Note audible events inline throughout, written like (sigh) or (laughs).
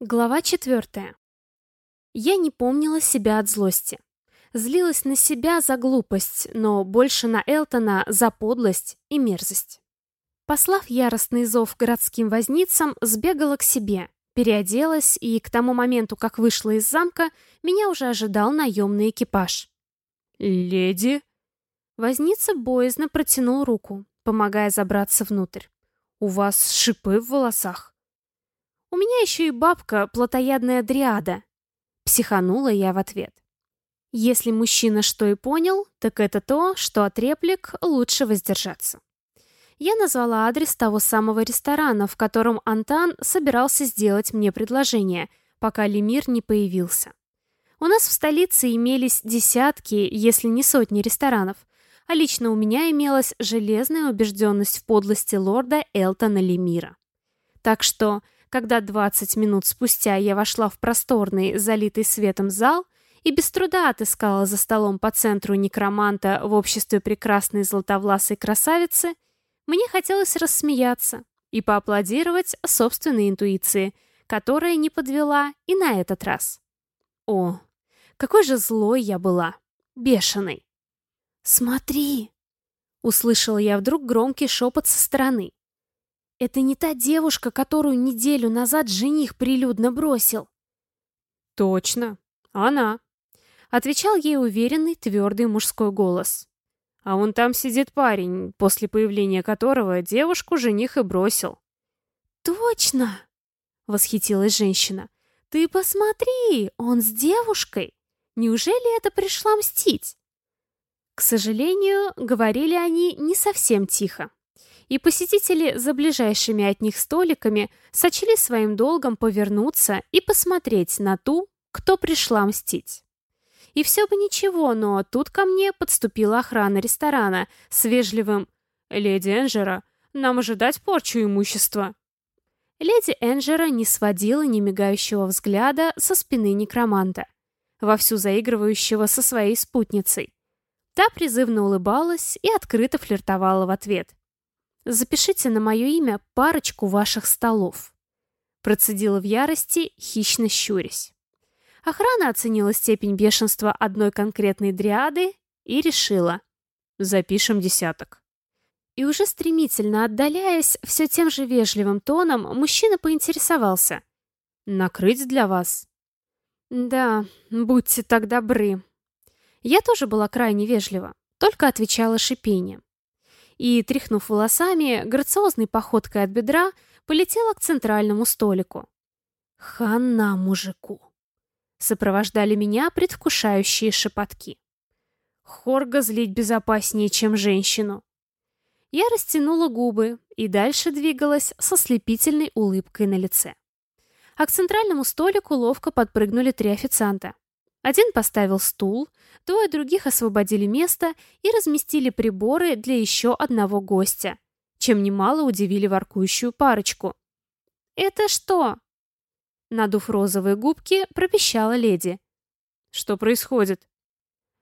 Глава четвертая. Я не помнила себя от злости. Злилась на себя за глупость, но больше на Элтона за подлость и мерзость. Послав яростный зов городским возницам, сбегала к себе, переоделась, и к тому моменту, как вышла из замка, меня уже ожидал наемный экипаж. «Леди?» Возница боязно протянул руку, помогая забраться внутрь. «У вас шипы в волосах?» У меня еще и бабка плотоядная дриада. Психанула я в ответ. Если мужчина что и понял, так это то, что от реплик лучше воздержаться. Я назвала адрес того самого ресторана, в котором Антан собирался сделать мне предложение, пока Лемир не появился. У нас в столице имелись десятки, если не сотни ресторанов, а лично у меня имелась железная убежденность в подлости лорда Элтона Лемира. Так что когда 20 минут спустя я вошла в просторный, залитый светом зал и без труда отыскала за столом по центру некроманта в обществе прекрасной золотовласой красавицы, мне хотелось рассмеяться и поаплодировать собственной интуиции, которая не подвела и на этот раз. О, какой же злой я была, бешеной. «Смотри!» — услышала я вдруг громкий шепот со стороны. Это не та девушка, которую неделю назад жених прилюдно бросил. Точно, она. Отвечал ей уверенный, твердый мужской голос. А вон там сидит парень, после появления которого девушку жених и бросил. Точно! Восхитилась женщина. Ты посмотри, он с девушкой. Неужели это пришла мстить? К сожалению, говорили они не совсем тихо и посетители за ближайшими от них столиками сочли своим долгом повернуться и посмотреть на ту, кто пришла мстить. И все бы ничего, но тут ко мне подступила охрана ресторана с вежливым «Леди Энджера, нам ожидать порчу имущества». Леди Энджера не сводила немигающего взгляда со спины некроманта, вовсю заигрывающего со своей спутницей. Та призывно улыбалась и открыто флиртовала в ответ. Запишите на мое имя парочку ваших столов. Процедила в ярости, хищно щурясь. Охрана оценила степень бешенства одной конкретной дриады и решила. Запишем десяток. И уже стремительно отдаляясь, все тем же вежливым тоном, мужчина поинтересовался. «Накрыть для вас?» «Да, будьте так добры». Я тоже была крайне вежлива, только отвечала шипением и, тряхнув волосами, грациозной походкой от бедра, полетела к центральному столику. «Хана мужику!» Сопровождали меня предвкушающие шепотки. Хорга злить безопаснее, чем женщину. Я растянула губы и дальше двигалась со слепительной улыбкой на лице. А к центральному столику ловко подпрыгнули три официанта. Один поставил стул, двое других освободили место и разместили приборы для еще одного гостя, чем немало удивили воркующую парочку. «Это что?» Надув розовые губки, пропищала леди. «Что происходит?»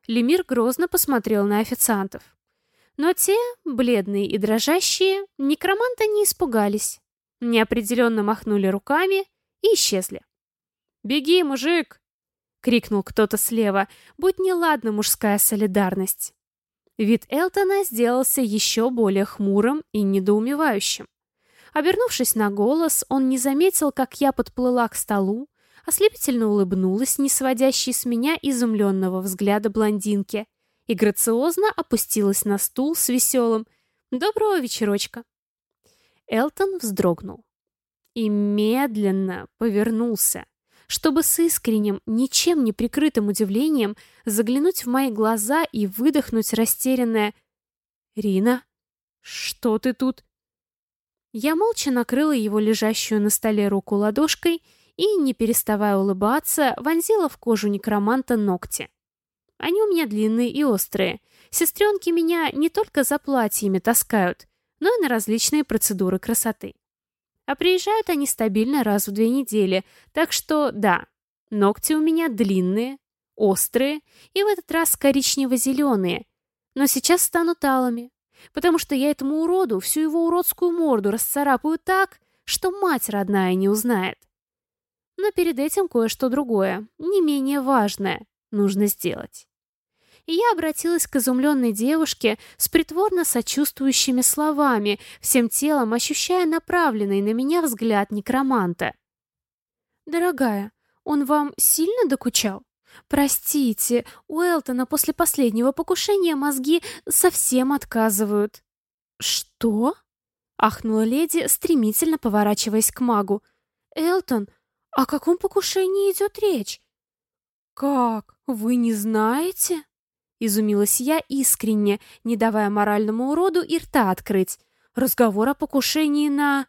Лемир грозно посмотрел на официантов. Но те, бледные и дрожащие, некроманта не испугались. Неопределенно махнули руками и исчезли. «Беги, мужик!» — крикнул кто-то слева, будь неладна мужская солидарность. Вид Элтона сделался еще более хмурым и недоумевающим. Обернувшись на голос, он не заметил, как я подплыла к столу, ослепительно улыбнулась, не сводящей с меня изумленного взгляда блондинки, и грациозно опустилась на стул с веселым «Доброго вечерочка». Элтон вздрогнул и медленно повернулся, чтобы с искренним, ничем не прикрытым удивлением заглянуть в мои глаза и выдохнуть растерянное «Рина, что ты тут?» Я молча накрыла его лежащую на столе руку ладошкой и, не переставая улыбаться, вонзила в кожу некроманта ногти. Они у меня длинные и острые. Сестренки меня не только за платьями таскают, но и на различные процедуры красоты. А приезжают они стабильно раз в две недели, так что да, ногти у меня длинные, острые и в этот раз коричнево-зеленые, но сейчас станут алыми, потому что я этому уроду всю его уродскую морду расцарапаю так, что мать родная не узнает. Но перед этим кое-что другое, не менее важное, нужно сделать. И я обратилась к изумленной девушке с притворно сочувствующими словами, всем телом ощущая направленный на меня взгляд некроманта. «Дорогая, он вам сильно докучал? Простите, у Элтона после последнего покушения мозги совсем отказывают». «Что?» — ахнула леди, стремительно поворачиваясь к магу. «Элтон, о каком покушении идет речь?» «Как? Вы не знаете?» Изумилась я искренне, не давая моральному уроду и рта открыть. Разговор о покушении на...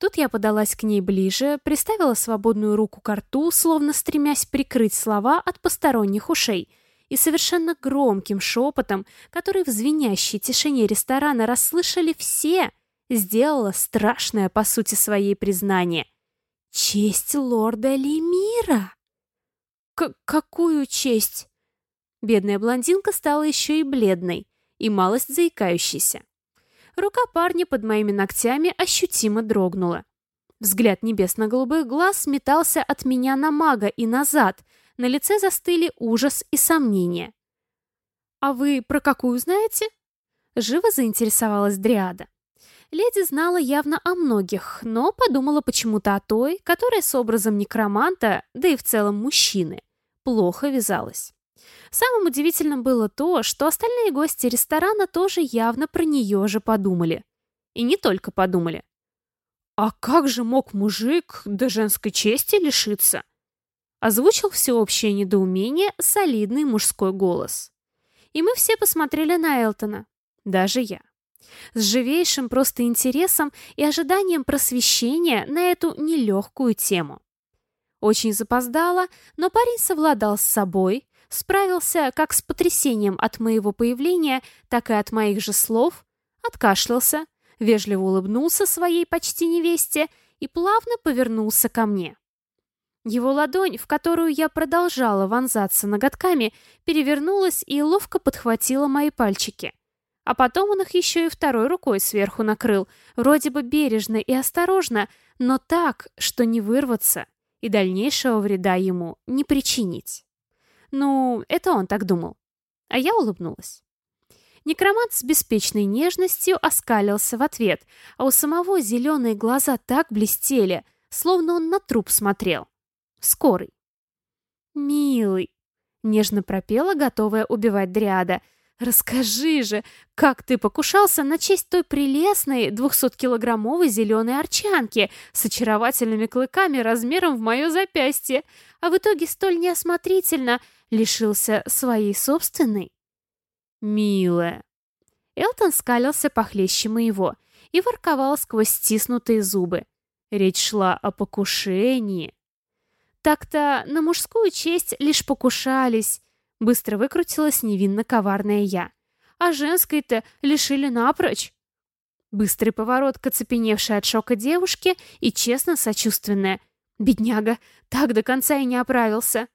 Тут я подалась к ней ближе, приставила свободную руку к рту, словно стремясь прикрыть слова от посторонних ушей, и совершенно громким шепотом, который в звенящей тишине ресторана расслышали все, сделала страшное по сути своей признание. «Честь лорда Лемира!» К «Какую честь?» Бедная блондинка стала еще и бледной, и малость заикающейся. Рука парня под моими ногтями ощутимо дрогнула. Взгляд небесно-голубых глаз метался от меня на мага и назад, на лице застыли ужас и сомнения. «А вы про какую знаете?» Живо заинтересовалась Дриада. Леди знала явно о многих, но подумала почему-то о той, которая с образом некроманта, да и в целом мужчины, плохо вязалась. Самым удивительным было то, что остальные гости ресторана тоже явно про нее же подумали. И не только подумали. «А как же мог мужик до женской чести лишиться?» Озвучил всеобщее недоумение солидный мужской голос. И мы все посмотрели на Элтона. Даже я. С живейшим просто интересом и ожиданием просвещения на эту нелегкую тему. Очень запоздало, но парень совладал с собой, справился как с потрясением от моего появления, так и от моих же слов, откашлялся, вежливо улыбнулся своей почти невесте и плавно повернулся ко мне. Его ладонь, в которую я продолжала вонзаться ноготками, перевернулась и ловко подхватила мои пальчики. А потом он их еще и второй рукой сверху накрыл, вроде бы бережно и осторожно, но так, что не вырваться и дальнейшего вреда ему не причинить. Ну, это он так думал. А я улыбнулась. Некромант с беспечной нежностью оскалился в ответ, а у самого зеленые глаза так блестели, словно он на труп смотрел. Скорый. «Милый», — нежно пропела, готовая убивать Дриада, «расскажи же, как ты покушался на честь той прелестной двухсоткилограммовой зеленой арчанки с очаровательными клыками размером в мое запястье, а в итоге столь неосмотрительно лишился своей собственной? Милая. Элтон скалился похлеще моего и ворковал сквозь стиснутые зубы. Речь шла о покушении. Так-то на мужскую честь лишь покушались. Быстро выкрутилась невинно коварная я. А женской-то лишили напрочь. Быстрый поворот к оцепеневшей от шока девушке и честно сочувственная. Бедняга, так до конца и не оправился.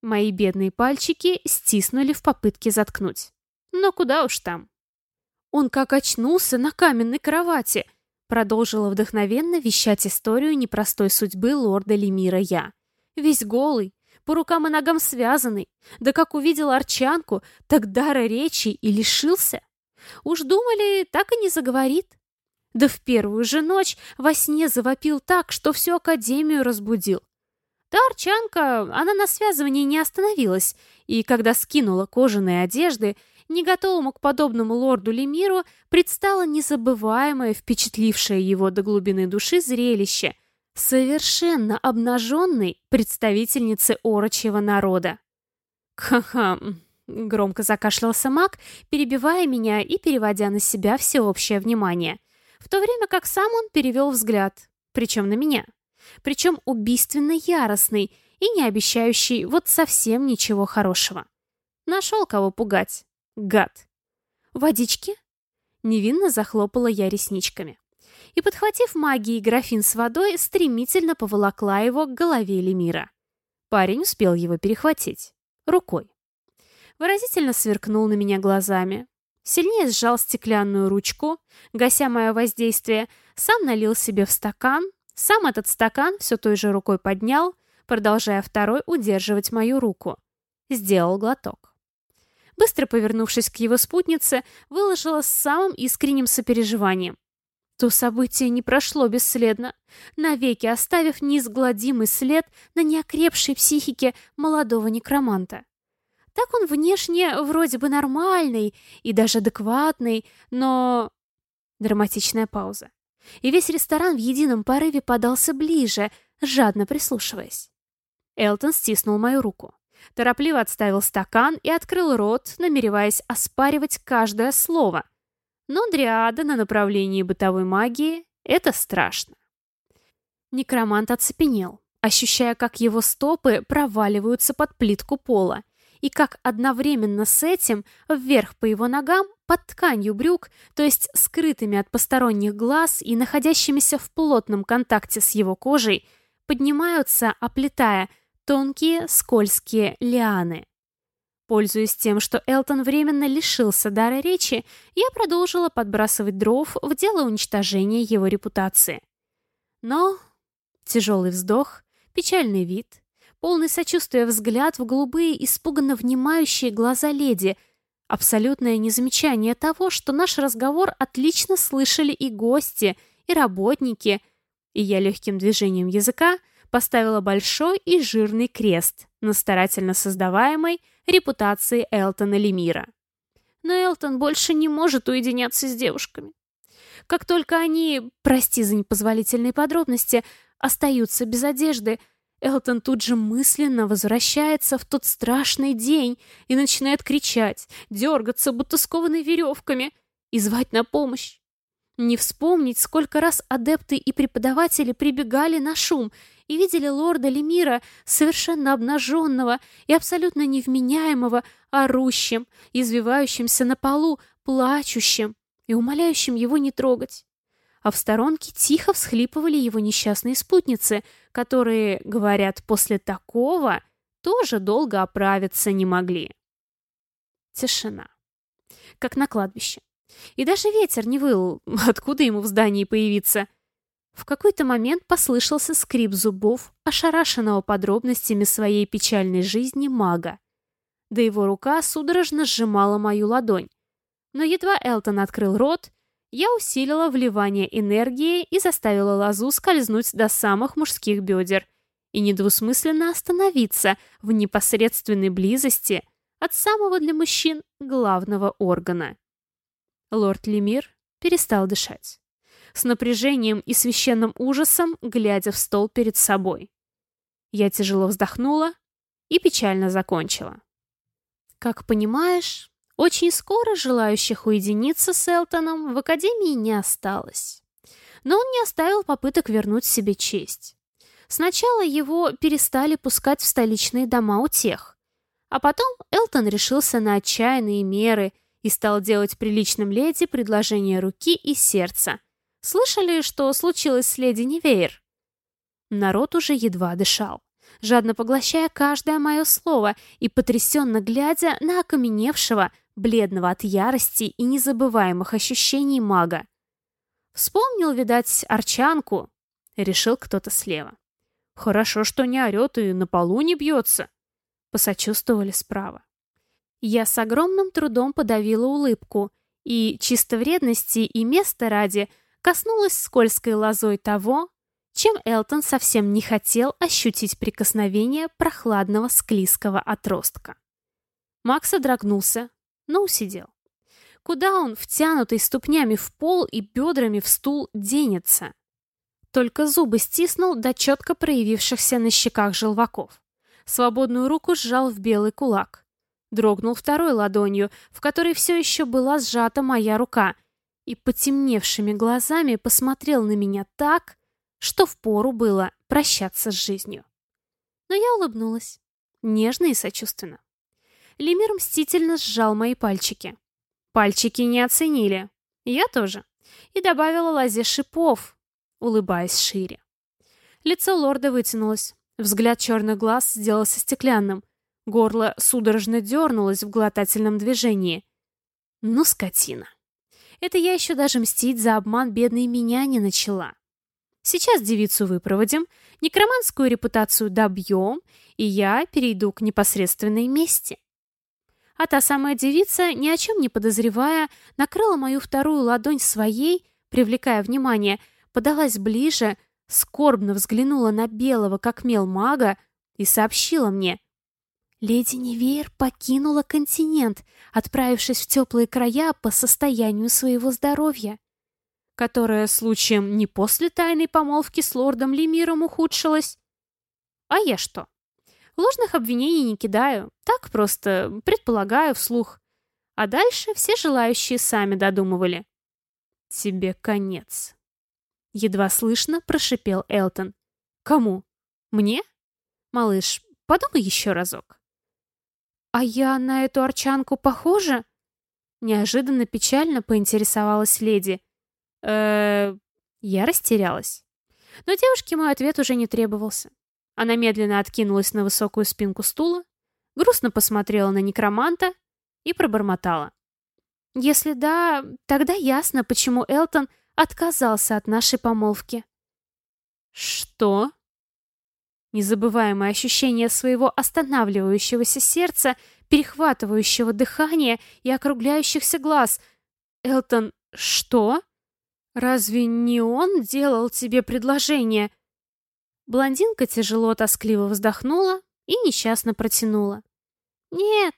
Мои бедные пальчики стиснули в попытке заткнуть. Но куда уж там. Он как очнулся на каменной кровати, продолжила вдохновенно вещать историю непростой судьбы лорда Лемира я. Весь голый, по рукам и ногам связанный, да как увидел арчанку, так дара речи и лишился. Уж думали, так и не заговорит. Да в первую же ночь во сне завопил так, что всю академию разбудил. Да Арчанка, она на связывании не остановилась, и когда скинула кожаные одежды, не готовому к подобному лорду Лемиру предстало незабываемое, впечатлившее его до глубины души зрелище совершенно обнаженной представительницы орочьего народа. «Ха-ха!» — громко закашлялся маг, перебивая меня и переводя на себя всеобщее внимание, в то время как сам он перевел взгляд, причем на меня причем убийственно яростный и не обещающий вот совсем ничего хорошего. Нашел кого пугать. Гад. «Водички?» Невинно захлопала я ресничками. И, подхватив магией графин с водой, стремительно поволокла его к голове Лемира. Парень успел его перехватить. Рукой. Выразительно сверкнул на меня глазами. Сильнее сжал стеклянную ручку, гася мое воздействие, сам налил себе в стакан, Сам этот стакан все той же рукой поднял, продолжая второй удерживать мою руку. Сделал глоток. Быстро повернувшись к его спутнице, выложила с самым искренним сопереживанием. То событие не прошло бесследно, навеки оставив неизгладимый след на неокрепшей психике молодого некроманта. Так он внешне вроде бы нормальный и даже адекватный, но... Драматичная пауза. И весь ресторан в едином порыве подался ближе, жадно прислушиваясь. Элтон стиснул мою руку. Торопливо отставил стакан и открыл рот, намереваясь оспаривать каждое слово — но дриада на направлении бытовой магии — это страшно. Некромант оцепенел, ощущая, как его стопы проваливаются под плитку пола, и как одновременно с этим вверх по его ногам, под тканью брюк, то есть скрытыми от посторонних глаз и находящимися в плотном контакте с его кожей, поднимаются, оплетая тонкие скользкие лианы. Пользуясь тем, что Элтон временно лишился дара речи, я продолжила подбрасывать дров в дело уничтожения его репутации. Но тяжелый вздох, печальный вид, полный сочувствия взгляд в голубые, испуганно внимающие глаза леди, абсолютное незамечание того, что наш разговор отлично слышали и гости, и работники, и я легким движением языка поставила большой и жирный крест на старательно создаваемой репутации Элтона Лемира. Но Элтон больше не может уединяться с девушками. Как только они, прости за непозволительные подробности, остаются без одежды, Элтон тут же мысленно возвращается в тот страшный день и начинает кричать, дергаться, будто скованный веревками, и звать на помощь. Не вспомнить, сколько раз адепты и преподаватели прибегали на шум и видели лорда Лемира совершенно обнаженного и абсолютно невменяемого, орущим, извивающимся на полу, плачущим и умоляющим его не трогать. А в сторонке тихо всхлипывали его несчастные спутницы, которые, говорят, после такого тоже долго оправиться не могли. Тишина. Как на кладбище. И даже ветер не выл, (laughs) откуда ему в здании появиться. В какой-то момент послышался скрип зубов, ошарашенного подробностями своей печальной жизни мага. Да его рука судорожно сжимала мою ладонь. Но едва Элтон открыл рот, я усилила вливание энергии и заставила лозу скользнуть до самых мужских бедер и недвусмысленно остановиться в непосредственной близости от самого для мужчин главного органа. Лорд Лемир перестал дышать. С напряжением и священным ужасом, глядя в стол перед собой. Я тяжело вздохнула и печально закончила. Как понимаешь, очень скоро желающих уединиться с Элтоном в Академии не осталось. Но он не оставил попыток вернуть себе честь. Сначала его перестали пускать в столичные дома у тех, а потом Элтон решился на отчаянные меры – и стал делать приличным леди предложение руки и сердца. Слышали, что случилось с леди Невейр? Народ уже едва дышал, жадно поглощая каждое мое слово и потрясенно глядя на окаменевшего, бледного от ярости и незабываемых ощущений мага. Вспомнил, видать, арчанку, решил кто-то слева. Хорошо, что не орет и на полу не бьется. Посочувствовали справа. Я с огромным трудом подавила улыбку и, чисто вредности и места ради, коснулась скользкой лозой того, чем Элтон совсем не хотел ощутить прикосновение прохладного склизкого отростка. Макс дрогнулся, но усидел. Куда он, втянутый ступнями в пол и бедрами в стул, денется? Только зубы стиснул до четко проявившихся на щеках желваков. Свободную руку сжал в белый кулак. Дрогнул второй ладонью, в которой все еще была сжата моя рука, и потемневшими глазами посмотрел на меня так, что впору было прощаться с жизнью. Но я улыбнулась, нежно и сочувственно. Лемир мстительно сжал мои пальчики. Пальчики не оценили. Я тоже. И добавила лозе шипов, улыбаясь шире. Лицо лорда вытянулось. Взгляд черных глаз сделался стеклянным. Горло судорожно дернулось в глотательном движении. Ну, скотина. Это я еще даже мстить за обман бедной меня не начала. Сейчас девицу выпроводим, некроманскую репутацию добьем, и я перейду к непосредственной мести. А та самая девица, ни о чем не подозревая, накрыла мою вторую ладонь своей, привлекая внимание, подалась ближе, скорбно взглянула на белого, как мел мага, и сообщила мне. Леди Невеер покинула континент, отправившись в теплые края по состоянию своего здоровья, которое случаем не после тайной помолвки с лордом Лемиром ухудшилось. А я что? Ложных обвинений не кидаю, так просто предполагаю вслух. А дальше все желающие сами додумывали. «Тебе конец», — едва слышно прошипел Элтон. «Кому? Мне?» «Малыш, подумай еще разок». «А я на эту арчанку похожа?» Неожиданно печально поинтересовалась леди. э Я растерялась. Но девушке мой ответ уже не требовался. Она медленно откинулась на высокую спинку стула, грустно посмотрела на некроманта и пробормотала. «Если да, тогда ясно, почему Элтон отказался от нашей помолвки». «Что?» Незабываемое ощущение своего останавливающегося сердца, перехватывающего дыхание и округляющихся глаз. «Элтон, что? Разве не он делал тебе предложение?» Блондинка тяжело тоскливо вздохнула и несчастно протянула. «Нет,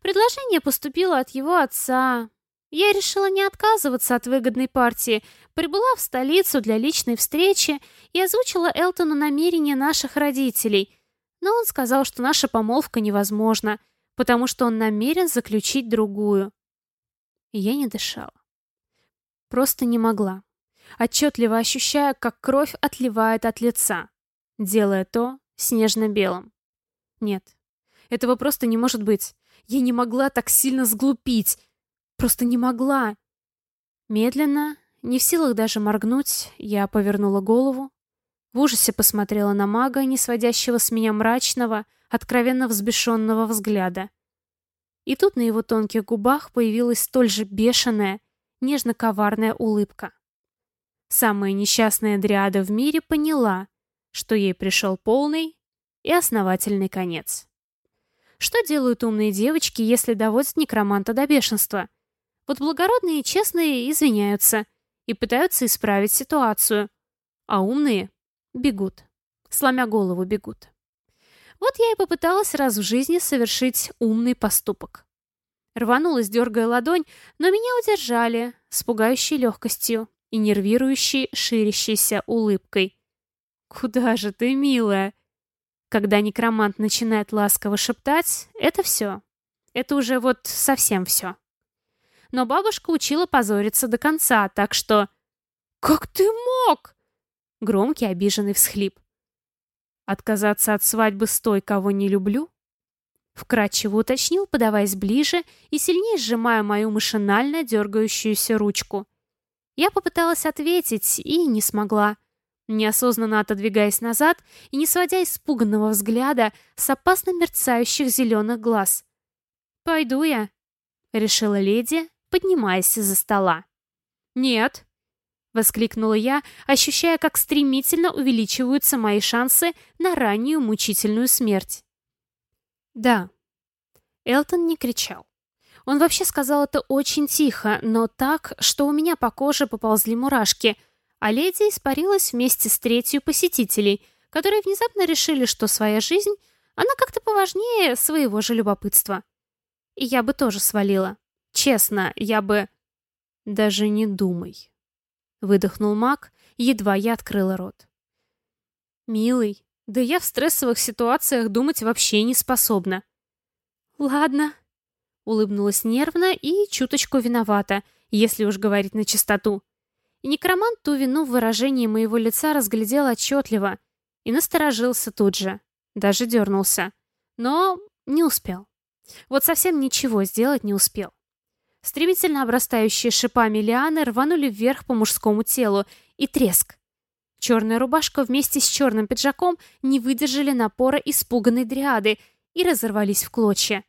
предложение поступило от его отца. Я решила не отказываться от выгодной партии, прибыла в столицу для личной встречи и озвучила Элтону намерения наших родителей. Но он сказал, что наша помолвка невозможна, потому что он намерен заключить другую. Я не дышала. Просто не могла, отчетливо ощущая, как кровь отливает от лица делая то снежно-белым. Нет, этого просто не может быть. Я не могла так сильно сглупить. Просто не могла. Медленно, не в силах даже моргнуть, я повернула голову, в ужасе посмотрела на мага, не сводящего с меня мрачного, откровенно взбешенного взгляда. И тут на его тонких губах появилась столь же бешеная, нежно-коварная улыбка. Самая несчастная дриада в мире поняла, что ей пришел полный и основательный конец. Что делают умные девочки, если доводят некроманта до бешенства? Вот благородные и честные извиняются и пытаются исправить ситуацию, а умные бегут, сломя голову бегут. Вот я и попыталась раз в жизни совершить умный поступок. Рванулась, дергая ладонь, но меня удержали с пугающей легкостью и нервирующей ширящейся улыбкой. «Куда же ты, милая?» Когда некромант начинает ласково шептать, это все. Это уже вот совсем все. Но бабушка учила позориться до конца, так что... «Как ты мог?» Громкий обиженный всхлип. «Отказаться от свадьбы с той, кого не люблю?» Вкратчиво уточнил, подаваясь ближе и сильнее сжимая мою машинально дергающуюся ручку. Я попыталась ответить и не смогла неосознанно отодвигаясь назад и не сводя испуганного взгляда с опасно мерцающих зеленых глаз. «Пойду я», — решила леди, поднимаясь из-за стола. «Нет», — воскликнула я, ощущая, как стремительно увеличиваются мои шансы на раннюю мучительную смерть. «Да». Элтон не кричал. Он вообще сказал это очень тихо, но так, что у меня по коже поползли мурашки — а леди испарилась вместе с третью посетителей, которые внезапно решили, что своя жизнь, она как-то поважнее своего же любопытства. И я бы тоже свалила. Честно, я бы... Даже не думай. Выдохнул маг, едва я открыла рот. Милый, да я в стрессовых ситуациях думать вообще не способна. Ладно. Улыбнулась нервно и чуточку виновата, если уж говорить на чистоту. И некромант ту вину в выражении моего лица разглядел отчетливо и насторожился тут же, даже дернулся. Но не успел. Вот совсем ничего сделать не успел. Стремительно обрастающие шипами лианы рванули вверх по мужскому телу, и треск. Черная рубашка вместе с черным пиджаком не выдержали напора испуганной дриады и разорвались в клочья.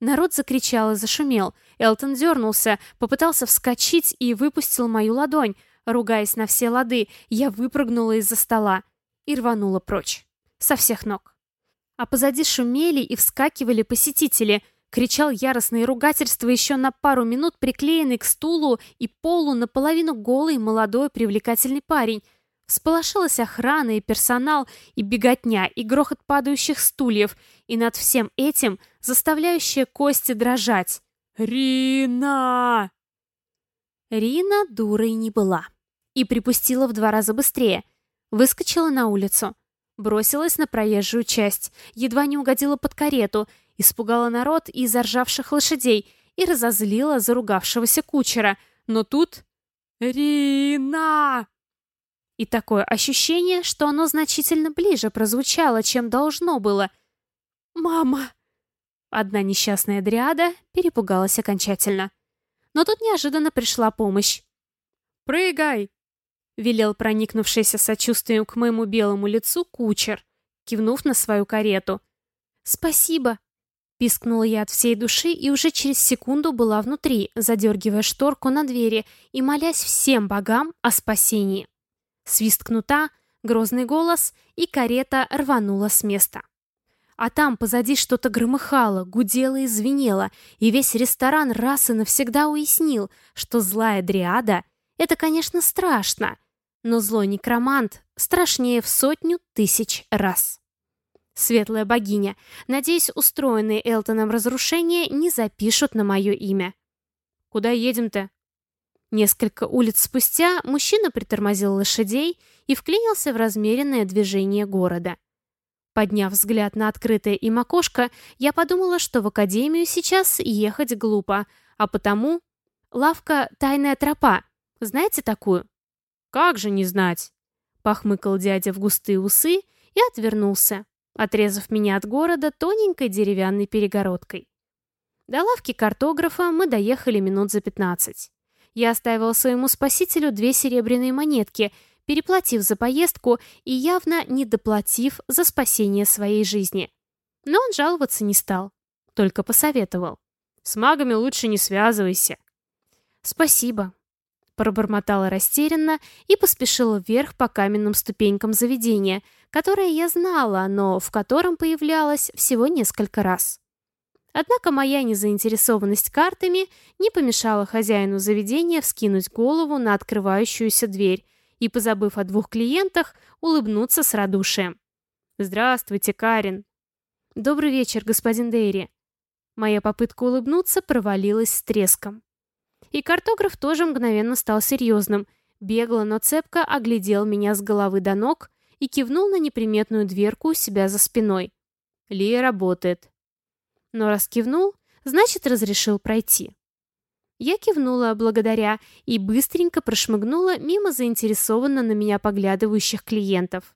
Народ закричал и зашумел. Элтон дернулся, попытался вскочить и выпустил мою ладонь, Ругаясь на все лады, я выпрыгнула из-за стола и рванула прочь. Со всех ног. А позади шумели и вскакивали посетители. Кричал яростные ругательства еще на пару минут приклеенный к стулу и полу наполовину голый молодой привлекательный парень. Всполошилась охрана и персонал, и беготня, и грохот падающих стульев, и над всем этим заставляющая кости дрожать. «Рина!» Рина дурой не была. И припустила в два раза быстрее. Выскочила на улицу. Бросилась на проезжую часть. Едва не угодила под карету. Испугала народ и заржавших лошадей. И разозлила заругавшегося кучера. Но тут... «Рина!» И такое ощущение, что оно значительно ближе прозвучало, чем должно было. «Мама!» Одна несчастная дриада перепугалась окончательно. Но тут неожиданно пришла помощь. «Прыгай!» — велел проникнувшийся сочувствием к моему белому лицу кучер, кивнув на свою карету. «Спасибо!» — пискнула я от всей души и уже через секунду была внутри, задергивая шторку на двери и молясь всем богам о спасении. Свист кнута, грозный голос, и карета рванула с места. А там позади что-то громыхало, гудело и звенело, и весь ресторан раз и навсегда уяснил, что злая дриада — это, конечно, страшно, но злой некромант страшнее в сотню тысяч раз. Светлая богиня, надеюсь, устроенные Элтоном разрушения не запишут на мое имя. «Куда едем-то?» Несколько улиц спустя мужчина притормозил лошадей и вклинился в размеренное движение города — Подняв взгляд на открытое им окошко, я подумала, что в академию сейчас ехать глупо, а потому... Лавка «Тайная тропа». Знаете такую? «Как же не знать?» Похмыкал дядя в густые усы и отвернулся, отрезав меня от города тоненькой деревянной перегородкой. До лавки картографа мы доехали минут за пятнадцать. Я оставила своему спасителю две серебряные монетки — переплатив за поездку и явно не доплатив за спасение своей жизни. Но он жаловаться не стал, только посоветовал. «С магами лучше не связывайся». «Спасибо», — пробормотала растерянно и поспешила вверх по каменным ступенькам заведения, которое я знала, но в котором появлялась всего несколько раз. Однако моя незаинтересованность картами не помешала хозяину заведения вскинуть голову на открывающуюся дверь и, позабыв о двух клиентах, улыбнуться с радушием. «Здравствуйте, Карин!» «Добрый вечер, господин Дейри!» Моя попытка улыбнуться провалилась с треском. И картограф тоже мгновенно стал серьезным, бегло, но цепко оглядел меня с головы до ног и кивнул на неприметную дверку у себя за спиной. «Лия работает». Но раз кивнул, значит, разрешил пройти. Я кивнула благодаря и быстренько прошмыгнула мимо заинтересованно на меня поглядывающих клиентов.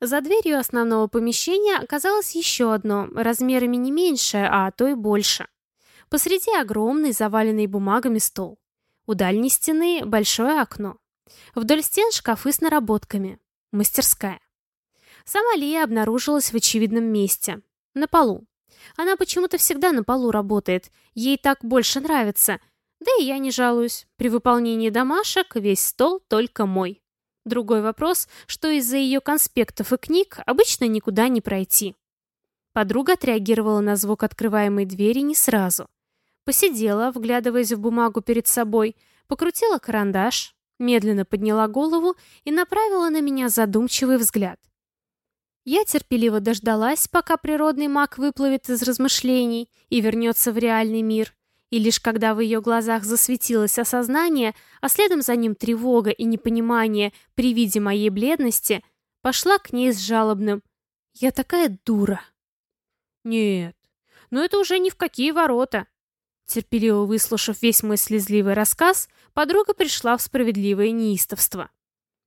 За дверью основного помещения оказалось еще одно, размерами не меньше, а то и больше. Посреди огромный, заваленный бумагами стол. У дальней стены большое окно. Вдоль стен шкафы с наработками. Мастерская. Сама Лия обнаружилась в очевидном месте. На полу. Она почему-то всегда на полу работает. Ей так больше нравится – да и я не жалуюсь. При выполнении домашек весь стол только мой. Другой вопрос, что из-за ее конспектов и книг обычно никуда не пройти. Подруга отреагировала на звук открываемой двери не сразу. Посидела, вглядываясь в бумагу перед собой, покрутила карандаш, медленно подняла голову и направила на меня задумчивый взгляд. Я терпеливо дождалась, пока природный маг выплывет из размышлений и вернется в реальный мир, и лишь когда в ее глазах засветилось осознание, а следом за ним тревога и непонимание при виде моей бледности, пошла к ней с жалобным «Я такая дура». «Нет, но это уже ни в какие ворота». Терпеливо выслушав весь мой слезливый рассказ, подруга пришла в справедливое неистовство.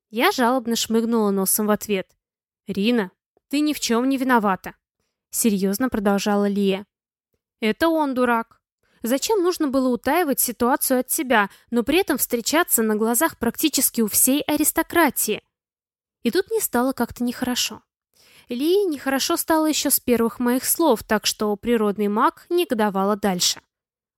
Я жалобно шмыгнула носом в ответ. «Рина, ты ни в чем не виновата», — серьезно продолжала Лия. «Это он дурак. Зачем нужно было утаивать ситуацию от себя, но при этом встречаться на глазах практически у всей аристократии? И тут мне стало как-то нехорошо. Ли нехорошо стало еще с первых моих слов, так что природный маг негодовала дальше.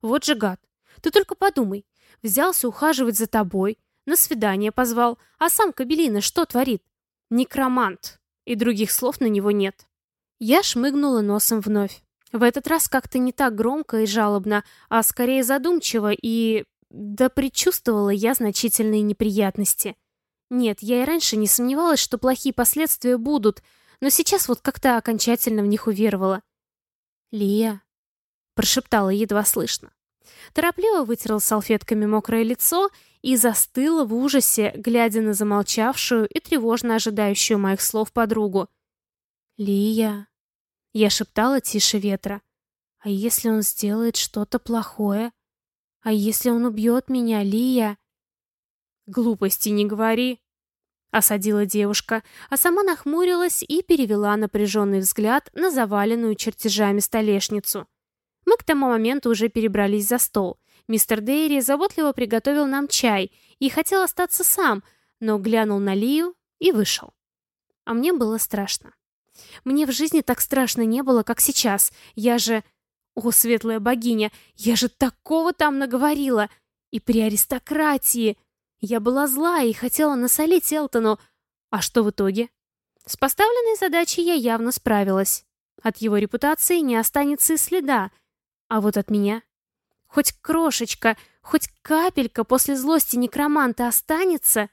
Вот же гад. Ты только подумай. Взялся ухаживать за тобой, На свидание позвал. А сам Кабелина что творит? Некромант. И других слов на него нет. Я шмыгнула носом вновь. В этот раз как-то не так громко и жалобно, а скорее задумчиво и... Да предчувствовала я значительные неприятности. Нет, я и раньше не сомневалась, что плохие последствия будут, но сейчас вот как-то окончательно в них уверовала. «Лия», — прошептала едва слышно. Торопливо вытерла салфетками мокрое лицо и застыла в ужасе, глядя на замолчавшую и тревожно ожидающую моих слов подругу. «Лия», — я шептала тише ветра, — «а если он сделает что-то плохое? А если он убьет меня, Лия?» «Глупости не говори», — осадила девушка, а сама нахмурилась и перевела напряженный взгляд на заваленную чертежами столешницу. Мы к тому моменту уже перебрались за стол. Мистер Дейри заботливо приготовил нам чай и хотел остаться сам, но глянул на Лию и вышел. А мне было страшно. Мне в жизни так страшно не было, как сейчас. Я же... О, светлая богиня, я же такого там наговорила! И при аристократии... Я была злая и хотела насолить Элтону. А что в итоге? С поставленной задачей я явно справилась. От его репутации не останется и следа. А вот от меня? Хоть крошечка, хоть капелька после злости некроманта останется?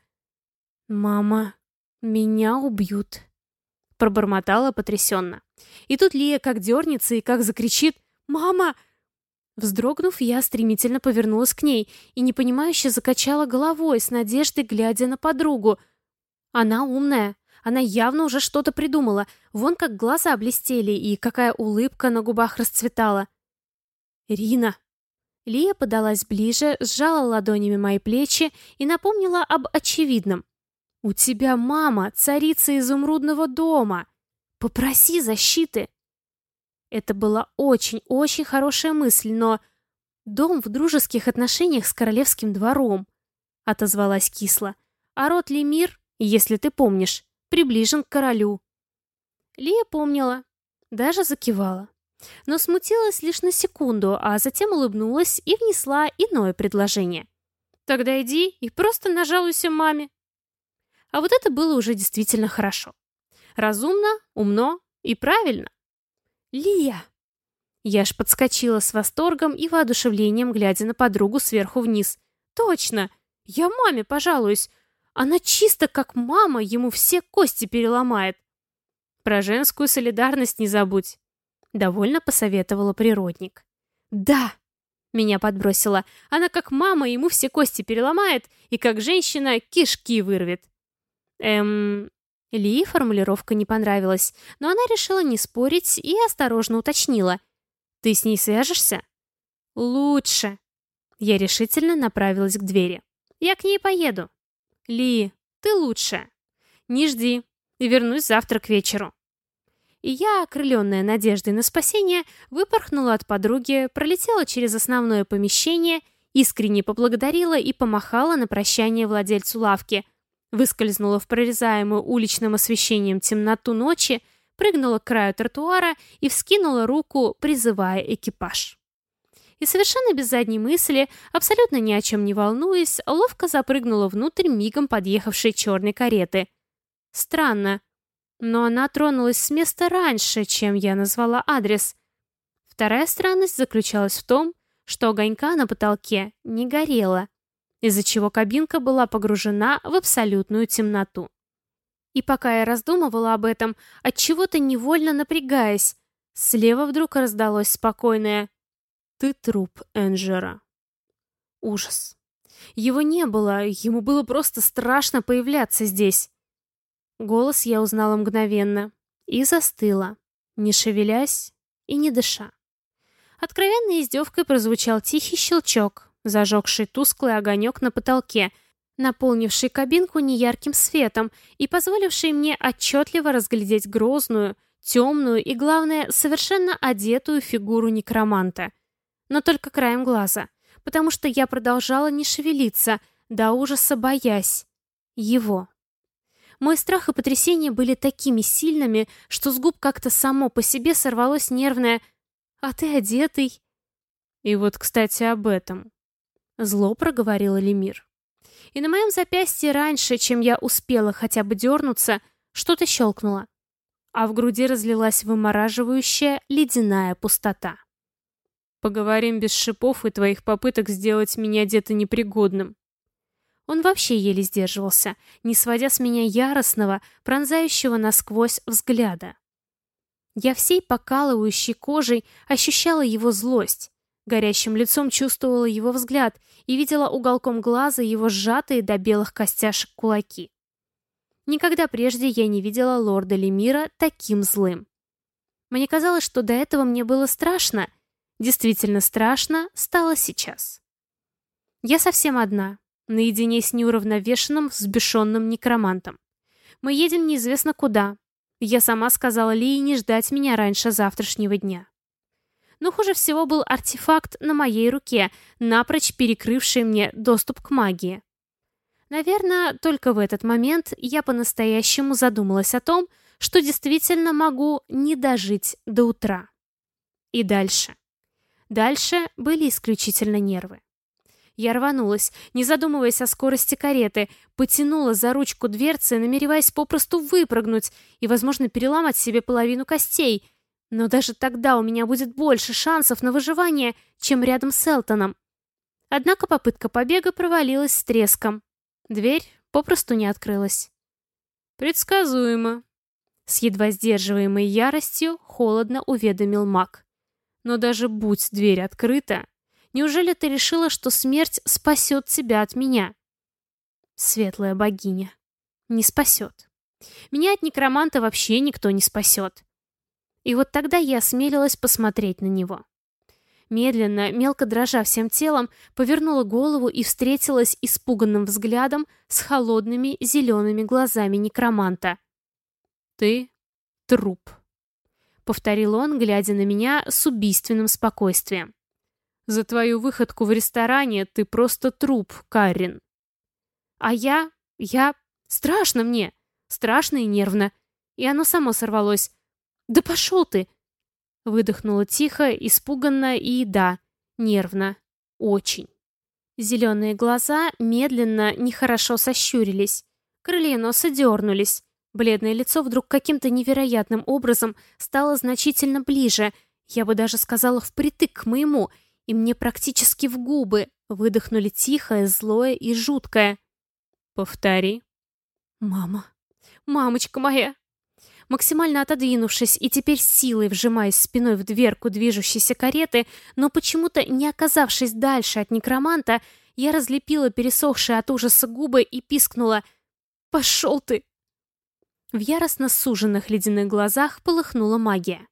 «Мама, меня убьют», — пробормотала потрясенно. И тут Лия как дернется и как закричит «Мама!» Вздрогнув, я стремительно повернулась к ней и непонимающе закачала головой с надеждой, глядя на подругу. Она умная. Она явно уже что-то придумала. Вон как глаза блестели и какая улыбка на губах расцветала. «Рина!» Лия подалась ближе, сжала ладонями мои плечи и напомнила об очевидном. «У тебя мама, царица изумрудного дома! Попроси защиты!» Это была очень-очень хорошая мысль, но... «Дом в дружеских отношениях с королевским двором», — отозвалась кисло. «А род Лемир, если ты помнишь, приближен к королю». Лия помнила, даже закивала. Но смутилась лишь на секунду, а затем улыбнулась и внесла иное предложение. «Тогда иди и просто нажалуйся маме». А вот это было уже действительно хорошо. Разумно, умно и правильно. «Лия!» Я аж подскочила с восторгом и воодушевлением, глядя на подругу сверху вниз. «Точно! Я маме пожалуюсь! Она чисто как мама ему все кости переломает!» «Про женскую солидарность не забудь!» Довольно посоветовала природник. «Да!» Меня подбросила. Она как мама ему все кости переломает и как женщина кишки вырвет. Эм, ли формулировка не понравилась, но она решила не спорить и осторожно уточнила. «Ты с ней свяжешься?» «Лучше». Я решительно направилась к двери. «Я к ней поеду». «Ли, ты лучше. Не жди. Вернусь завтра к вечеру». И я, окрыленная надеждой на спасение, выпорхнула от подруги, пролетела через основное помещение, искренне поблагодарила и помахала на прощание владельцу лавки – Выскользнула в прорезаемую уличным освещением темноту ночи, прыгнула к краю тротуара и вскинула руку, призывая экипаж. И совершенно без задней мысли, абсолютно ни о чем не волнуясь, ловко запрыгнула внутрь мигом подъехавшей черной кареты. Странно, но она тронулась с места раньше, чем я назвала адрес. Вторая странность заключалась в том, что огонька на потолке не горела из-за чего кабинка была погружена в абсолютную темноту. И пока я раздумывала об этом, от чего то невольно напрягаясь, слева вдруг раздалось спокойное «Ты труп Энджера». Ужас. Его не было, ему было просто страшно появляться здесь. Голос я узнала мгновенно и застыла, не шевелясь и не дыша. Откровенной издевкой прозвучал тихий щелчок, зажегший тусклый огонек на потолке, наполнивший кабинку неярким светом и позволивший мне отчетливо разглядеть грозную, темную и, главное, совершенно одетую фигуру некроманта. Но только краем глаза, потому что я продолжала не шевелиться, до ужаса боясь его. Мой страх и потрясение были такими сильными, что с губ как-то само по себе сорвалось нервное «А ты одетый?» И вот, кстати, об этом. Зло проговорила Лемир. И на моем запястье раньше, чем я успела хотя бы дернуться, что-то щелкнуло. А в груди разлилась вымораживающая ледяная пустота. Поговорим без шипов и твоих попыток сделать меня где-то непригодным. Он вообще еле сдерживался, не сводя с меня яростного, пронзающего насквозь взгляда. Я всей покалывающей кожей ощущала его злость, горящим лицом чувствовала его взгляд и видела уголком глаза его сжатые до белых костяшек кулаки. Никогда прежде я не видела лорда Лемира таким злым. Мне казалось, что до этого мне было страшно, действительно страшно стало сейчас. Я совсем одна, наедине с неуравновешенным, взбешенным некромантом. Мы едем неизвестно куда. Я сама сказала Лии не ждать меня раньше завтрашнего дня. Но хуже всего был артефакт на моей руке, напрочь перекрывший мне доступ к магии. Наверное, только в этот момент я по-настоящему задумалась о том, что действительно могу не дожить до утра. И дальше. Дальше были исключительно нервы. Я рванулась, не задумываясь о скорости кареты, потянула за ручку дверцы, намереваясь попросту выпрыгнуть и, возможно, переломать себе половину костей. Но даже тогда у меня будет больше шансов на выживание, чем рядом с Элтоном. Однако попытка побега провалилась с треском. Дверь попросту не открылась. «Предсказуемо», — с едва сдерживаемой яростью холодно уведомил маг. Но даже будь дверь открыта, неужели ты решила, что смерть спасет тебя от меня? Светлая богиня. Не спасет. Меня от некроманта вообще никто не спасет. И вот тогда я осмелилась посмотреть на него. Медленно, мелко дрожа всем телом, повернула голову и встретилась испуганным взглядом с холодными зелеными глазами некроманта. «Ты — труп» повторил он, глядя на меня с убийственным спокойствием. «За твою выходку в ресторане ты просто труп, Карин». «А я... я... страшно мне. Страшно и нервно. И оно само сорвалось. Да пошел ты!» Выдохнула тихо, испуганно и, да, нервно. Очень. Зеленые глаза медленно, нехорошо сощурились. Крылья носа дернулись. Бледное лицо вдруг каким-то невероятным образом стало значительно ближе, я бы даже сказала впритык к моему, и мне практически в губы выдохнули тихое, злое и жуткое. «Повтори». «Мама! Мамочка моя!» Максимально отодвинувшись и теперь силой вжимаясь спиной в дверку движущейся кареты, но почему-то не оказавшись дальше от некроманта, я разлепила пересохшие от ужаса губы и пискнула «Пошел ты!» В яростно суженных ледяных глазах полыхнула магия.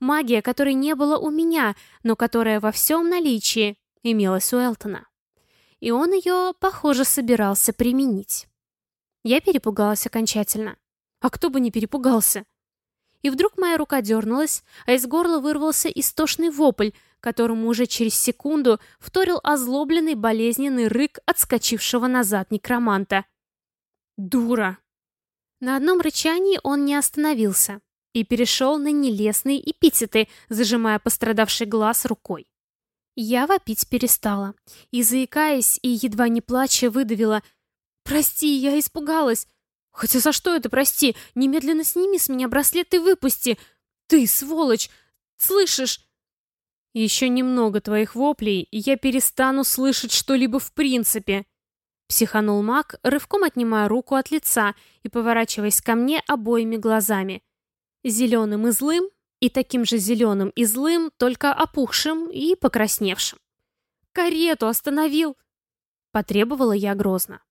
Магия, которой не было у меня, но которая во всем наличии имелась у Элтона. И он ее, похоже, собирался применить. Я перепугалась окончательно. А кто бы не перепугался? И вдруг моя рука дернулась, а из горла вырвался истошный вопль, которому уже через секунду вторил озлобленный болезненный рык отскочившего назад некроманта. «Дура!» На одном рычании он не остановился и перешел на нелестные эпитеты, зажимая пострадавший глаз рукой. Я вопить перестала и, заикаясь и едва не плача, выдавила «Прости, я испугалась!» «Хотя за что это, прости? Немедленно сними с меня браслет и выпусти! Ты, сволочь! Слышишь?» «Еще немного твоих воплей, и я перестану слышать что-либо в принципе!» Психанул маг, рывком отнимая руку от лица и поворачиваясь ко мне обоими глазами. Зеленым и злым, и таким же зеленым и злым, только опухшим и покрасневшим. «Карету остановил!» Потребовала я грозно.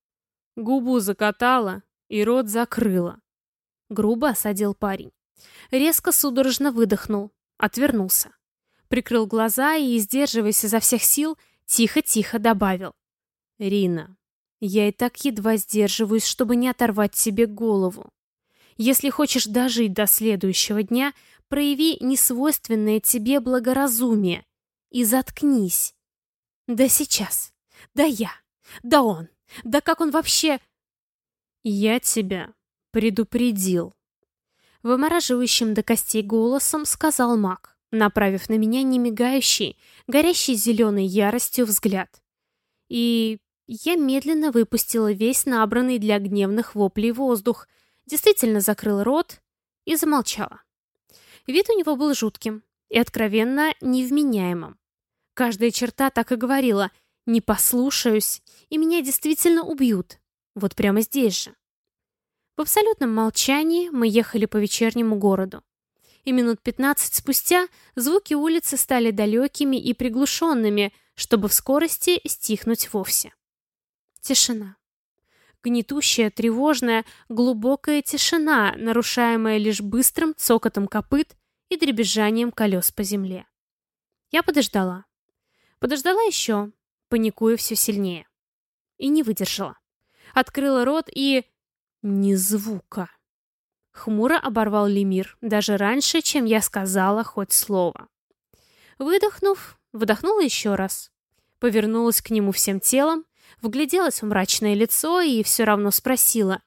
Губу закатала и рот закрыла. Грубо осадил парень. Резко судорожно выдохнул, отвернулся. Прикрыл глаза и, сдерживаясь изо всех сил, тихо-тихо добавил. «Рина, я и так едва сдерживаюсь, чтобы не оторвать себе голову. Если хочешь дожить до следующего дня, прояви несвойственное тебе благоразумие и заткнись. Да сейчас. Да я. Да он. Да как он вообще... Я тебя предупредил. Вымораживающим до костей голосом сказал маг, направив на меня немигающий, горящий зеленой яростью взгляд. И Я медленно выпустила весь набранный для гневных воплей воздух, действительно закрыл рот и замолчала. Вид у него был жутким и откровенно невменяемым. Каждая черта так и говорила «не послушаюсь, и меня действительно убьют». Вот прямо здесь же. В абсолютном молчании мы ехали по вечернему городу. И минут пятнадцать спустя звуки улицы стали далекими и приглушенными, чтобы в скорости стихнуть вовсе. Тишина. Гнетущая, тревожная, глубокая тишина, нарушаемая лишь быстрым цокотом копыт и дребезжанием колес по земле. Я подождала. Подождала еще, паникуя все сильнее. И не выдержала. Открыла рот и... Ни звука. Хмуро оборвал Лемир, даже раньше, чем я сказала хоть слово. Выдохнув, вдохнула еще раз. Повернулась к нему всем телом, вгляделась в мрачное лицо и все равно спросила.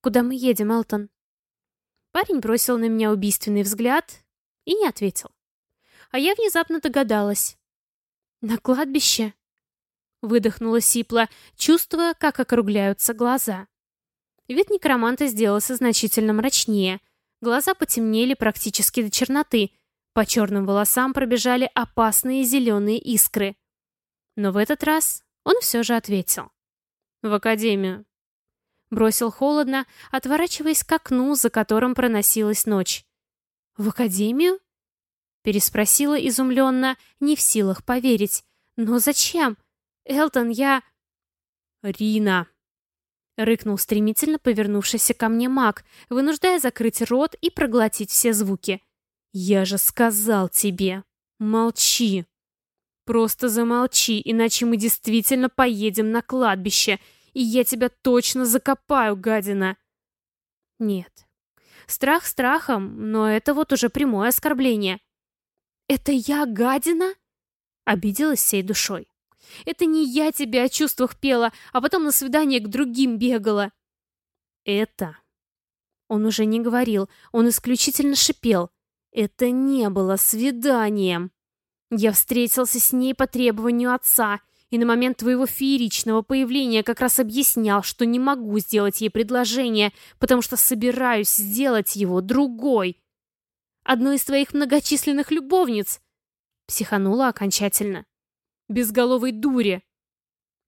«Куда мы едем, Элтон?» Парень бросил на меня убийственный взгляд и не ответил. А я внезапно догадалась. «На кладбище?» Выдохнула Сипла, чувствуя, как округляются глаза. Вид некроманта сделался значительно мрачнее. Глаза потемнели практически до черноты. По черным волосам пробежали опасные зеленые искры. Но в этот раз он все же ответил. «В академию». Бросил холодно, отворачиваясь к окну, за которым проносилась ночь. «В академию?» Переспросила изумленно, не в силах поверить. «Но зачем? Элтон, я...» «Рина!» Рыкнул стремительно повернувшийся ко мне маг, вынуждая закрыть рот и проглотить все звуки. «Я же сказал тебе! Молчи!» Просто замолчи, иначе мы действительно поедем на кладбище, и я тебя точно закопаю, гадина. Нет. Страх страхом, но это вот уже прямое оскорбление. Это я гадина? Обиделась всей душой. Это не я тебе о чувствах пела, а потом на свидание к другим бегала. Это... Он уже не говорил, он исключительно шипел. Это не было свиданием. Я встретился с ней по требованию отца, и на момент твоего фееричного появления как раз объяснял, что не могу сделать ей предложение, потому что собираюсь сделать его другой. Одной из твоих многочисленных любовниц. Психанула окончательно. Безголовой дуре.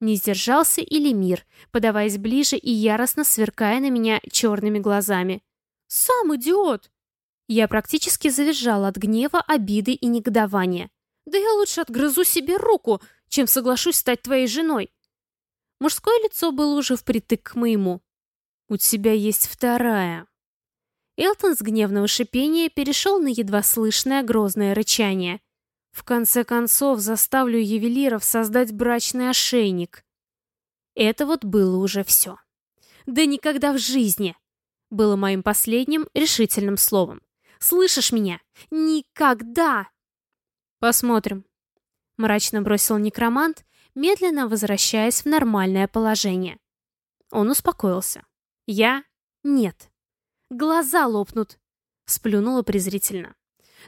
Не сдержался и Лемир, подаваясь ближе и яростно сверкая на меня черными глазами. «Сам идиот!» Я практически завизжала от гнева, обиды и негодования. Да я лучше отгрызу себе руку, чем соглашусь стать твоей женой. Мужское лицо было уже впритык к моему. У тебя есть вторая. Элтон с гневного шипения перешел на едва слышное грозное рычание. В конце концов, заставлю ювелиров создать брачный ошейник. Это вот было уже все. Да никогда в жизни! Было моим последним решительным словом. Слышишь меня? Никогда! «Посмотрим», — мрачно бросил некромант, медленно возвращаясь в нормальное положение. Он успокоился. «Я? Нет. Глаза лопнут», — сплюнула презрительно.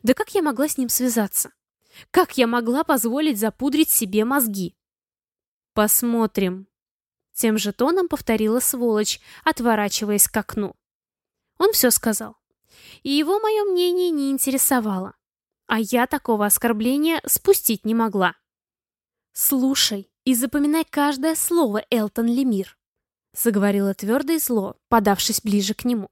«Да как я могла с ним связаться? Как я могла позволить запудрить себе мозги?» «Посмотрим», — тем же тоном повторила сволочь, отворачиваясь к окну. Он все сказал. И его мое мнение не интересовало. А я такого оскорбления спустить не могла. «Слушай и запоминай каждое слово, Элтон Лемир», заговорила твердо и зло, подавшись ближе к нему.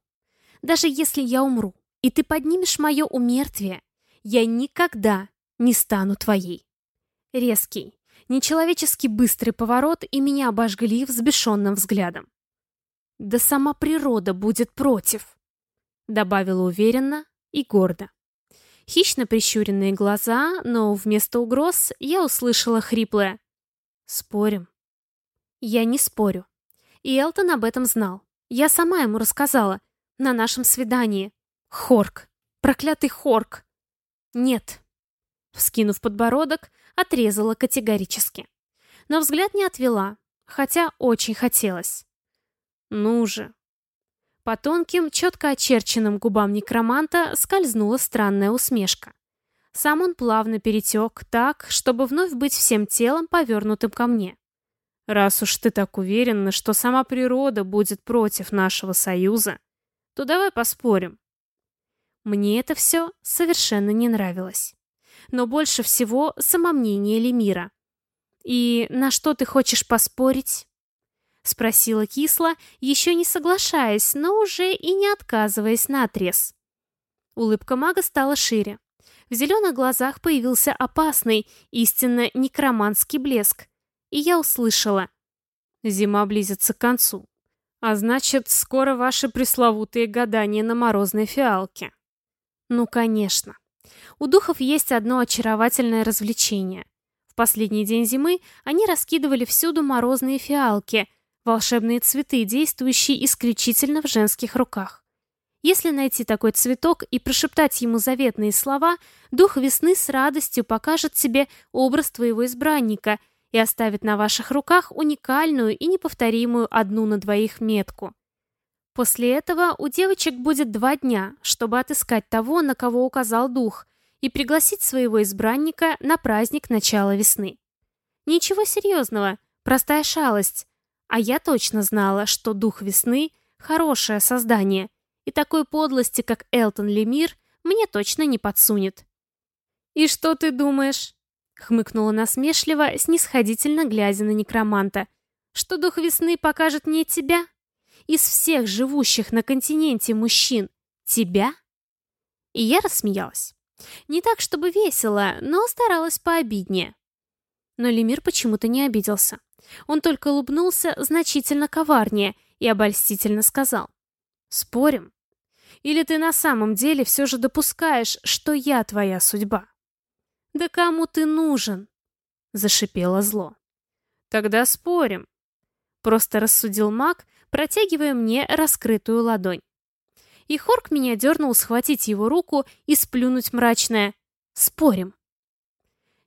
«Даже если я умру, и ты поднимешь мое умертвие, я никогда не стану твоей». Резкий, нечеловечески быстрый поворот, и меня обожгли взбешенным взглядом. «Да сама природа будет против», добавила уверенно и гордо. Хищно прищуренные глаза, но вместо угроз я услышала хриплое «Спорим?» Я не спорю. И Элтон об этом знал. Я сама ему рассказала. На нашем свидании. Хорк. Проклятый Хорк. Нет. Вскинув подбородок, отрезала категорически. Но взгляд не отвела, хотя очень хотелось. Ну же, по тонким, четко очерченным губам некроманта скользнула странная усмешка. Сам он плавно перетек так, чтобы вновь быть всем телом повернутым ко мне. Раз уж ты так уверена, что сама природа будет против нашего союза, то давай поспорим. Мне это все совершенно не нравилось. Но больше всего самомнение Лемира. «И на что ты хочешь поспорить?» Спросила кисло, еще не соглашаясь, но уже и не отказываясь на отрез. Улыбка мага стала шире. В зеленых глазах появился опасный, истинно некроманский блеск. И я услышала. Зима близится к концу. А значит, скоро ваши пресловутые гадания на морозной фиалке. Ну, конечно. У духов есть одно очаровательное развлечение. В последний день зимы они раскидывали всюду морозные фиалки, волшебные цветы, действующие исключительно в женских руках. Если найти такой цветок и прошептать ему заветные слова, дух весны с радостью покажет тебе образ твоего избранника и оставит на ваших руках уникальную и неповторимую одну на двоих метку. После этого у девочек будет два дня, чтобы отыскать того, на кого указал дух, и пригласить своего избранника на праздник начала весны. Ничего серьезного, простая шалость. А я точно знала, что дух весны – хорошее создание – и такой подлости, как Элтон Лемир, мне точно не подсунет. «И что ты думаешь?» — хмыкнула насмешливо, снисходительно глядя на некроманта. «Что дух весны покажет мне тебя? Из всех живущих на континенте мужчин тебя?» И я рассмеялась. Не так, чтобы весело, но старалась пообиднее. Но Лемир почему-то не обиделся. Он только улыбнулся значительно коварнее и обольстительно сказал. Спорим? Или ты на самом деле все же допускаешь, что я твоя судьба? Да кому ты нужен? Зашипело зло. Тогда спорим. Просто рассудил маг, протягивая мне раскрытую ладонь. И Хорк меня дернул схватить его руку и сплюнуть мрачное «Спорим».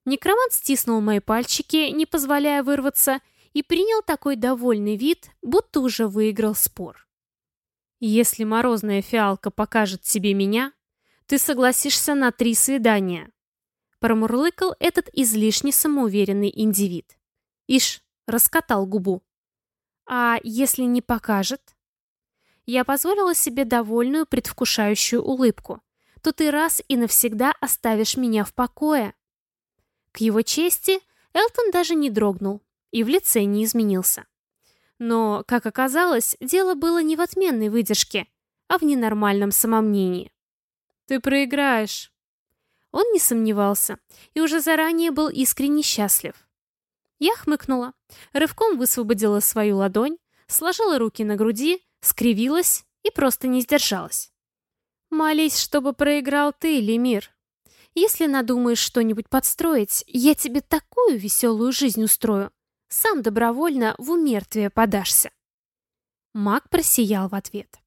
Некромант стиснул мои пальчики, не позволяя вырваться, и принял такой довольный вид, будто уже выиграл спор. Если морозная фиалка покажет тебе меня, ты согласишься на три свидания. Промурлыкал этот излишне самоуверенный индивид. Ишь, раскатал губу. А если не покажет? Я позволила себе довольную предвкушающую улыбку. То ты раз и навсегда оставишь меня в покое. К его чести, Элтон даже не дрогнул и в лице не изменился. Но, как оказалось, дело было не в отменной выдержке, а в ненормальном самомнении. «Ты проиграешь». Он не сомневался и уже заранее был искренне счастлив. Я хмыкнула, рывком высвободила свою ладонь, сложила руки на груди, скривилась и просто не сдержалась. «Молись, чтобы проиграл ты, Лемир. Если надумаешь что-нибудь подстроить, я тебе такую веселую жизнь устрою, сам добровольно в умертвие подашься. Маг просиял в ответ.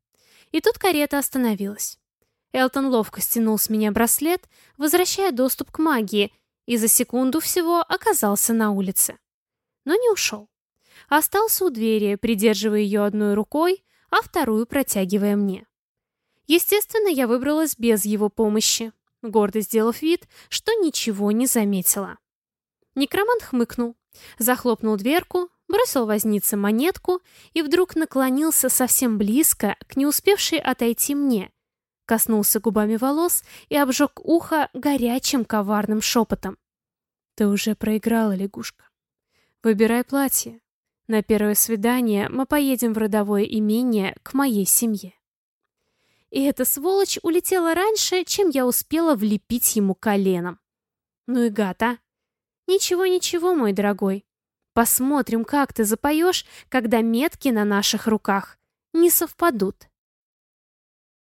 И тут карета остановилась. Элтон ловко стянул с меня браслет, возвращая доступ к магии, и за секунду всего оказался на улице. Но не ушел. Остался у двери, придерживая ее одной рукой, а вторую протягивая мне. Естественно, я выбралась без его помощи, гордо сделав вид, что ничего не заметила. Некромант хмыкнул, Захлопнул дверку, бросил вознице монетку и вдруг наклонился совсем близко к не успевшей отойти мне. Коснулся губами волос и обжег ухо горячим коварным шепотом. «Ты уже проиграла, лягушка. Выбирай платье. На первое свидание мы поедем в родовое имение к моей семье». И эта сволочь улетела раньше, чем я успела влепить ему коленом. Ну и гад, а! Ничего-ничего, мой дорогой. Посмотрим, как ты запоешь, когда метки на наших руках не совпадут.